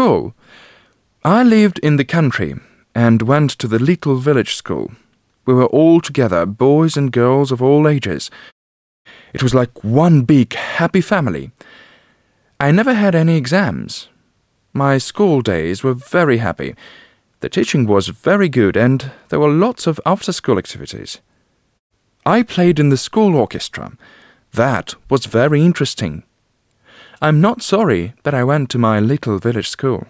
school. I lived in the country and went to the little village school. We were all together, boys and girls of all ages. It was like one big, happy family. I never had any exams. My school days were very happy. The teaching was very good, and there were lots of after school activities. I played in the school orchestra. That was very interesting. I'm not sorry that I went to my little village school.